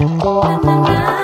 Na, na, na.